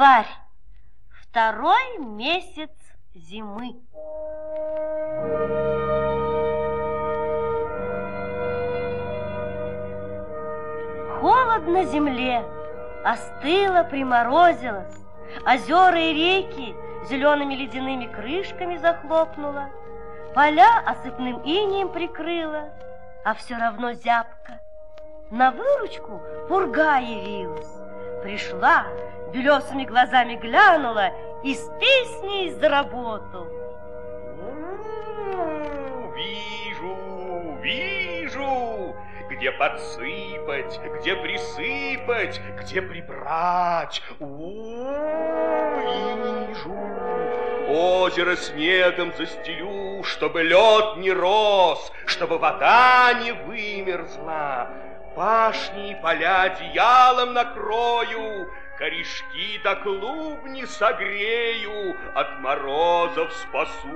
Январь. Второй месяц зимы. Холодно земле, остыло, приморозилось, озера и реки зелеными ледяными крышками захлопнуло, поля осыпным инием прикрыло, а все равно зябко. На выручку пурга явилась, пришла, белесыми глазами глянула и с песней за работу. Вижу, вижу, где подсыпать, где присыпать, где прибрать. Вижу, озеро снегом застелю, чтобы лед не рос, чтобы вода не вымерзла. Пашни и поля одеялом накрою, Корешки до клубни согрею, От морозов спасу.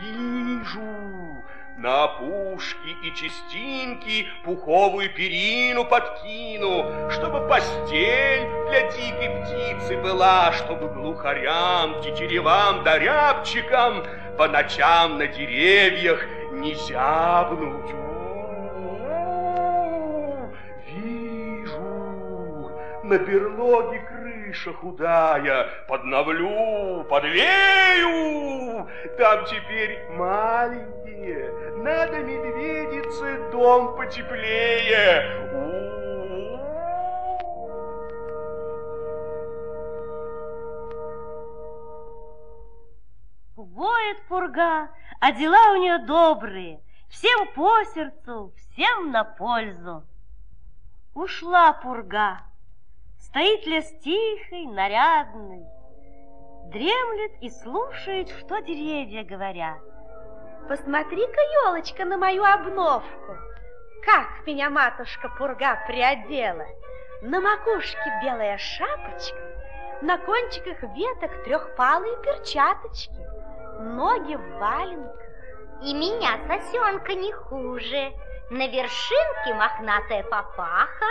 Вижу на опушке и частинки Пуховую перину подкину, Чтобы постель для дикой птицы была, Чтобы глухарям, тетеревам да рябчикам По ночам на деревьях не зябнуть. На берлоге крыша худая, подновлю, подвею. Там теперь маленькие, надо медведице дом потеплее. Воет пурга, а дела у нее добрые, всем по сердцу, всем на пользу. Ушла пурга, Стоит лес тихий, нарядный, Дремлет и слушает, что деревья говорят. Посмотри-ка, елочка, на мою обновку. Как меня матушка Пурга приодела. На макушке белая шапочка, на кончиках веток трехпалые перчаточки, ноги в валенках. И меня сосенка не хуже. На вершинке мохнатая папаха,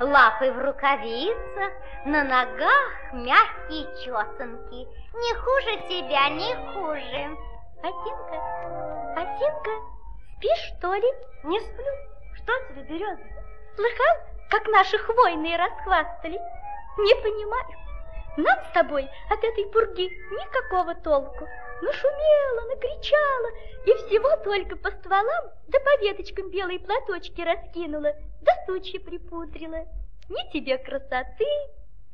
лапы в рукавицах, на ногах мягкие чесанки. Не хуже тебя, не хуже. Осинка, Осинка, спишь, что ли? Не сплю. Что тебе, береза? Слыхал, как наши хвойные расхвастались? Не понимаю. Нам с тобой от этой пурги никакого толку. Нашумела, накричала, и всего только по стволам да по веточкам белые платочки раскинула, да сучья припудрила. Ни тебе красоты,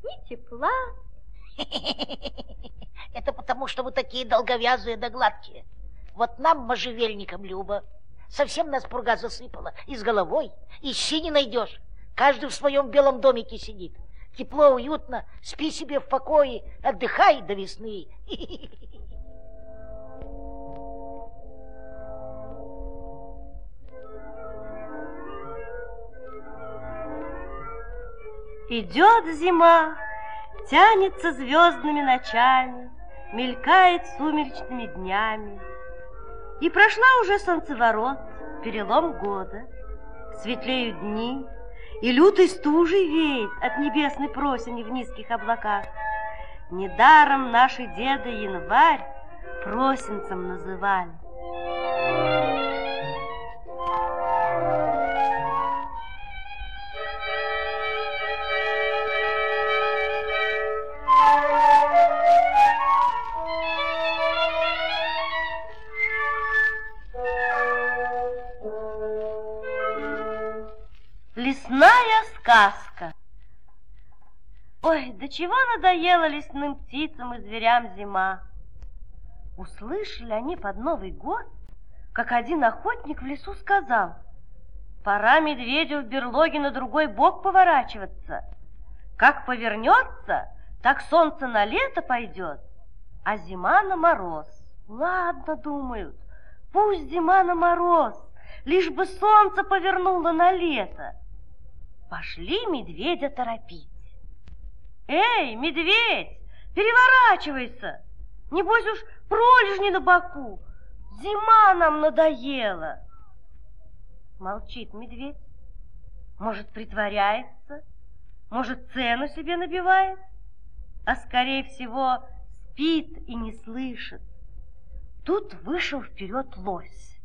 ни тепла. Это потому, что вы такие долговязые да гладкие. Вот нам, можжевельникам, Люба, совсем нас пурга засыпала. И с головой, и щи не найдешь. Каждый в своем белом домике сидит. Тепло, уютно, спи себе в покое, отдыхай до весны. Идет зима, тянется звездными ночами, Мелькает сумеречными днями. И прошла уже солнцеворот, перелом года. Светлеют дни, и лютой стужей веет От небесной просени в низких облаках. Недаром наши деды январь просенцем называли. До чего надоело лесным птицам и зверям зима. Услышали они под Новый год, как один охотник в лесу сказал, пора медведю в берлоге на другой бок поворачиваться. Как повернется, так солнце на лето пойдет, а зима на мороз. Ладно, думают, пусть зима на мороз, лишь бы солнце повернуло на лето. Пошли медведя торопить. Эй, медведь, переворачивайся! Небось уж пролежни на боку. Зима нам надоела. Молчит медведь. Может, притворяется, может, цену себе набивает, а, скорее всего, спит и не слышит. Тут вышел вперед лось.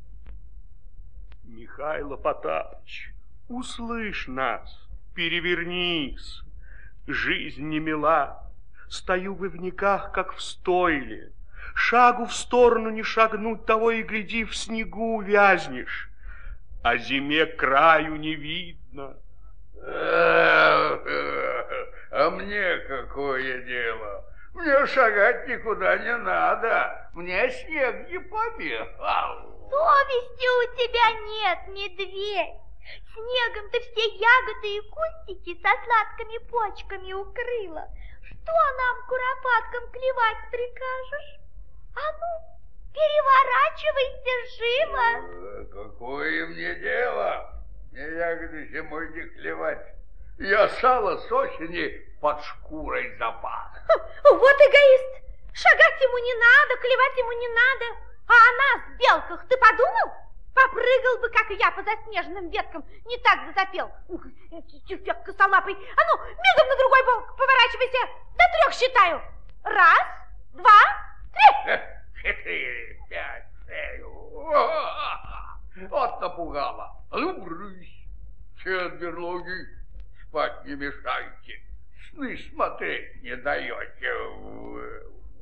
Михайло Потапыч, услышь нас, перевернись. Жизнь не мила, стою в ивниках, как в стойле. Шагу в сторону не шагнуть, того и гляди, в снегу вязнешь а зиме краю не видно. А мне какое дело? Мне шагать никуда не надо. Мне снег не помешал. Совести у тебя нет, медведь. Снегом ты все ягоды и кустики со сладкими почками укрыла. Что нам, куропаткам, клевать прикажешь? А ну, Переворачивайся живо. Э, какое мне дело? Мне ягоды зимой не клевать. Я сало с осени под шкурой запас. Вот эгоист. Шагать ему не надо, клевать ему не надо. А о нас, белках, ты подумал? Попрыгал бы, как и я, по заснеженным веткам. Не так запел. Ух, тюфяк косолапый. А ну, мигом на другой бок поворачивайся. До трех считаю. Раз, два, три. четыре, пять, шесть. Вот напугала. А ну, брысь, четверлоги, спать не мешайте. Сны смотреть не даете.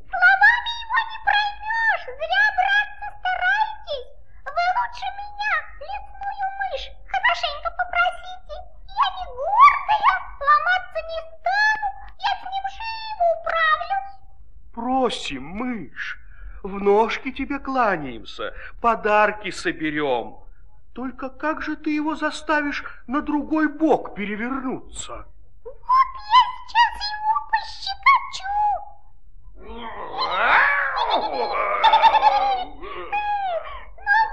Словами его не проймешь. Зря, братцы, старайтесь. Вы лучше меня, лесную мышь, хорошенько попросите. Я не гордая, ломаться не стану. Я с ним живо управлюсь. Просим, мышь, ножки тебе кланяемся, подарки соберем. Только как же ты его заставишь на другой бок перевернуться? Вот я сейчас его пощекочу. Ну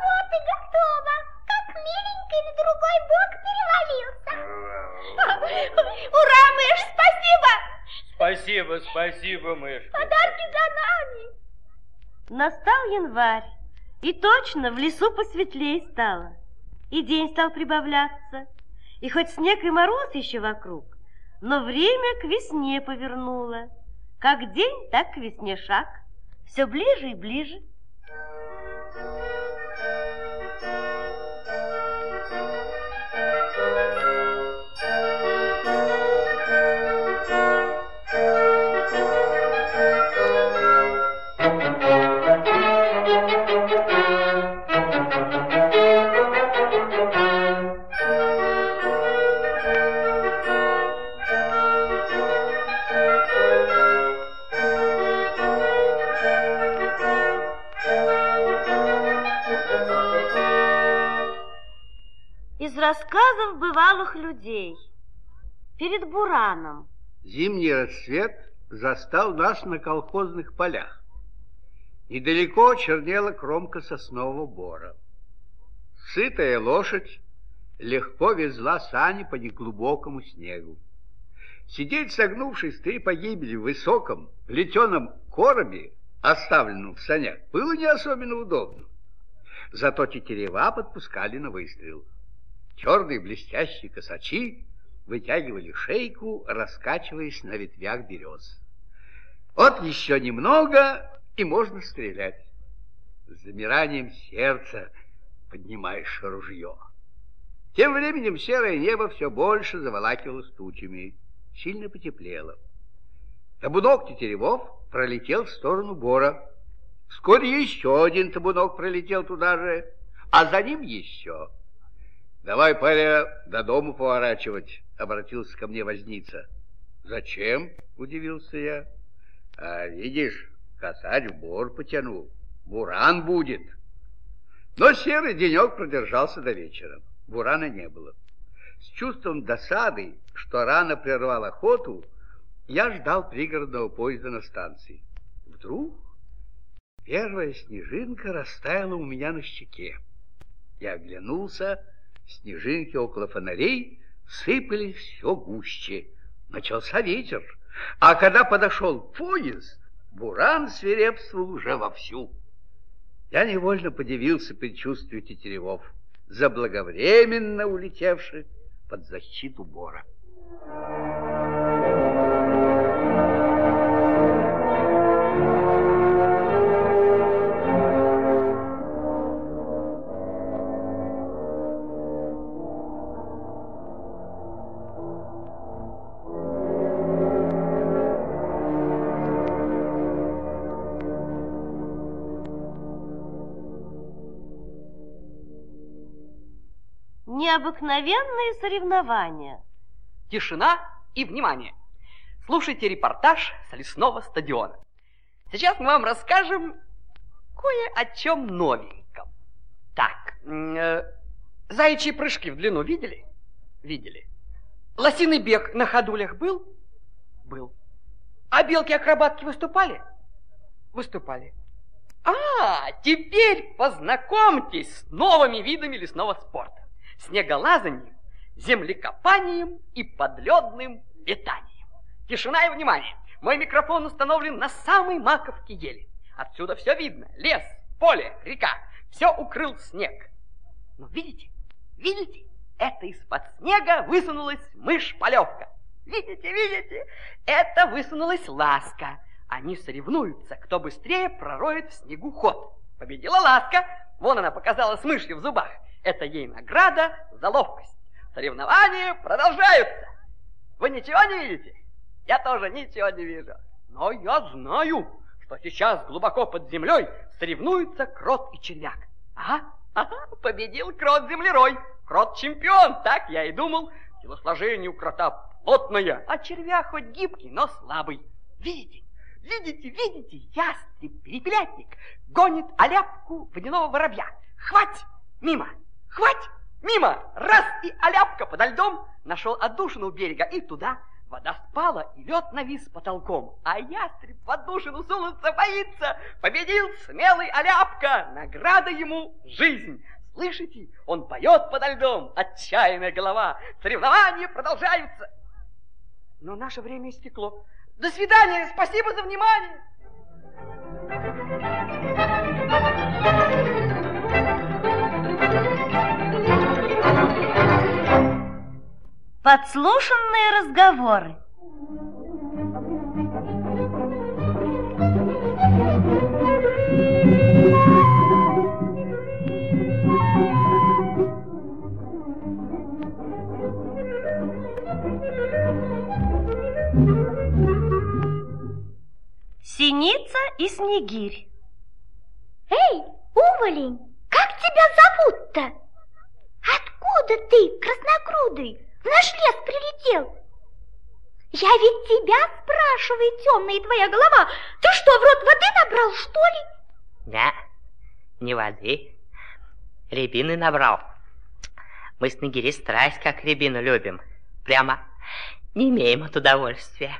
вот и готово. Как миленький на другой бок перевалился. Ура, мышь, спасибо! Спасибо, спасибо, мышь. Подарки за. Настал январь, и точно в лесу посветлее стало. И день стал прибавляться, и хоть снег и мороз еще вокруг, но время к весне повернуло. Как день, так к весне шаг, все ближе и ближе. Рассказов бывалых людей перед Бураном. Зимний рассвет застал нас на колхозных полях. Недалеко чернела кромка соснового бора. Сытая лошадь легко везла сани по неглубокому снегу. Сидеть, согнувшись три погибели в высоком плетеном коробе, оставленном в санях, было не особенно удобно. Зато тетерева подпускали на выстрел. Черные блестящие косачи вытягивали шейку, раскачиваясь на ветвях берез. Вот еще немного, и можно стрелять. С замиранием сердца поднимаешь ружье. Тем временем серое небо все больше заволакивалось тучами. Сильно потеплело. Табунок тетеревов пролетел в сторону бора. Вскоре еще один табунок пролетел туда же, а за ним еще. Давай, паря, до дому поворачивать, обратился ко мне возница. Зачем? Удивился я. А видишь, косарь в бор потянул. Буран будет. Но серый денек продержался до вечера. Бурана не было. С чувством досады, что рано прервал охоту, я ждал пригородного поезда на станции. Вдруг первая снежинка растаяла у меня на щеке. Я оглянулся Снежинки около фонарей сыпались все гуще. Начался ветер. А когда подошел поезд, буран свирепствовал уже вовсю. Я невольно подивился предчувствию тетеревов, заблаговременно улетевших под защиту Бора. Необыкновенные соревнования. Тишина и внимание. Слушайте репортаж с лесного стадиона. Сейчас мы вам расскажем кое о чем новеньком. Так, э, заячьи прыжки в длину видели? Видели. Лосиный бег на ходулях был? Был. А белки-акробатки выступали? Выступали. А, теперь познакомьтесь с новыми видами лесного спорта снеголазанием, землекопанием и подледным летанием. Тишина и внимание! Мой микрофон установлен на самой маковке ели. Отсюда все видно. Лес, поле, река. Все укрыл снег. Но видите, видите, это из-под снега высунулась мышь-полевка. Видите, видите, это высунулась ласка. Они соревнуются, кто быстрее пророет в снегу ход. Победила ласка, вон она показала с мышью в зубах. Это ей награда за ловкость. Соревнования продолжаются. Вы ничего не видите? Я тоже ничего не вижу. Но я знаю, что сейчас глубоко под землей соревнуются крот и червяк. Ага, ага, победил крот-землерой. Крот-чемпион, так я и думал. Телосложение у крота плотное, а червяк хоть гибкий, но слабый. Видите? Видите, видите, ястреб-перепелятник гонит оляпку водяного воробья. Хвать! Мимо! Хвать! Мимо! Раз и оляпка подо льдом нашел отдушину у берега и туда. Вода спала, и лед навис потолком. А ястреб в отдушину сунуться боится. Победил смелый оляпка. Награда ему жизнь. Слышите? Он поет подо льдом. Отчаянная голова. Соревнования продолжаются. Но наше время истекло. До свидания. Спасибо за внимание. Подслушанные разговоры. Синица и Снегирь. Эй, уволень, как тебя зовут-то? Откуда ты, красногрудый, в наш лес прилетел? Я ведь тебя спрашиваю, темная твоя голова. Ты что, в рот воды набрал, что ли? Да, не воды, рябины набрал. Мы с Нагири страсть, как рябину любим. Прямо не имеем от удовольствия.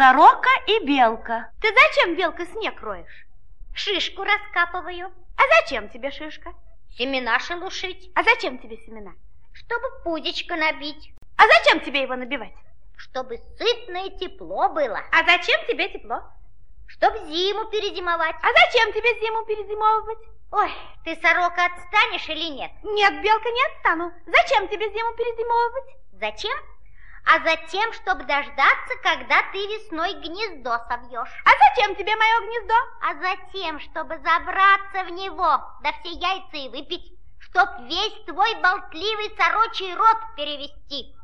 Сорока и белка. Ты зачем, белка, снег роешь? Шишку раскапываю. А зачем тебе шишка? Семена шелушить. А зачем тебе семена? Чтобы пудечко набить. А зачем тебе его набивать? Чтобы сытно и тепло было. А зачем тебе тепло? Чтоб зиму перезимовать. А зачем тебе зиму перезимовывать? Ой, ты, сорока, отстанешь или нет? Нет, белка, не отстану. Зачем тебе зиму перезимовывать? Зачем? А затем, чтобы дождаться, когда ты весной гнездо совьешь. А зачем тебе мое гнездо? А затем, чтобы забраться в него, да все яйца и выпить, чтоб весь твой болтливый сорочий рот перевести.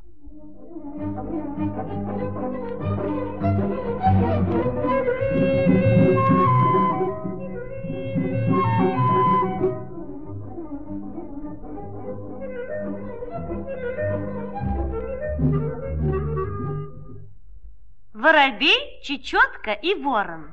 Воробей, Чечетка и Ворон.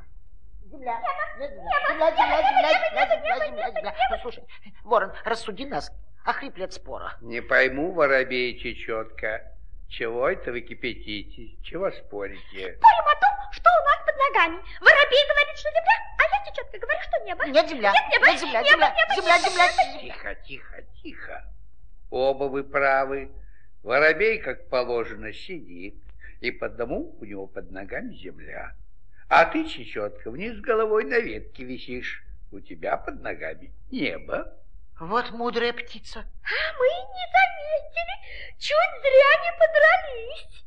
Земля, земля, земля, земля, земля, земля, земля, земля. Ну, слушай, Ворон, рассуди нас, охрипли от спора. Не пойму, воробей чечетка, Чего это вы кипятите? Чего спорите? Спорим о том, что у нас под ногами. Воробей говорит, что земля, а я чечетка говорю, что небо. Нет земля, Нет неба, нет земля, небо, земля, небо, земля, небо, земля, небо. Тихо, тихо, тихо. Оба вы правы. Воробей, как положено, сидит, и потому у него под ногами земля. А ты, чечетка, вниз головой на ветке висишь. У тебя под ногами небо. Вот мудрая птица. А мы не заметили, чуть зря не подрались.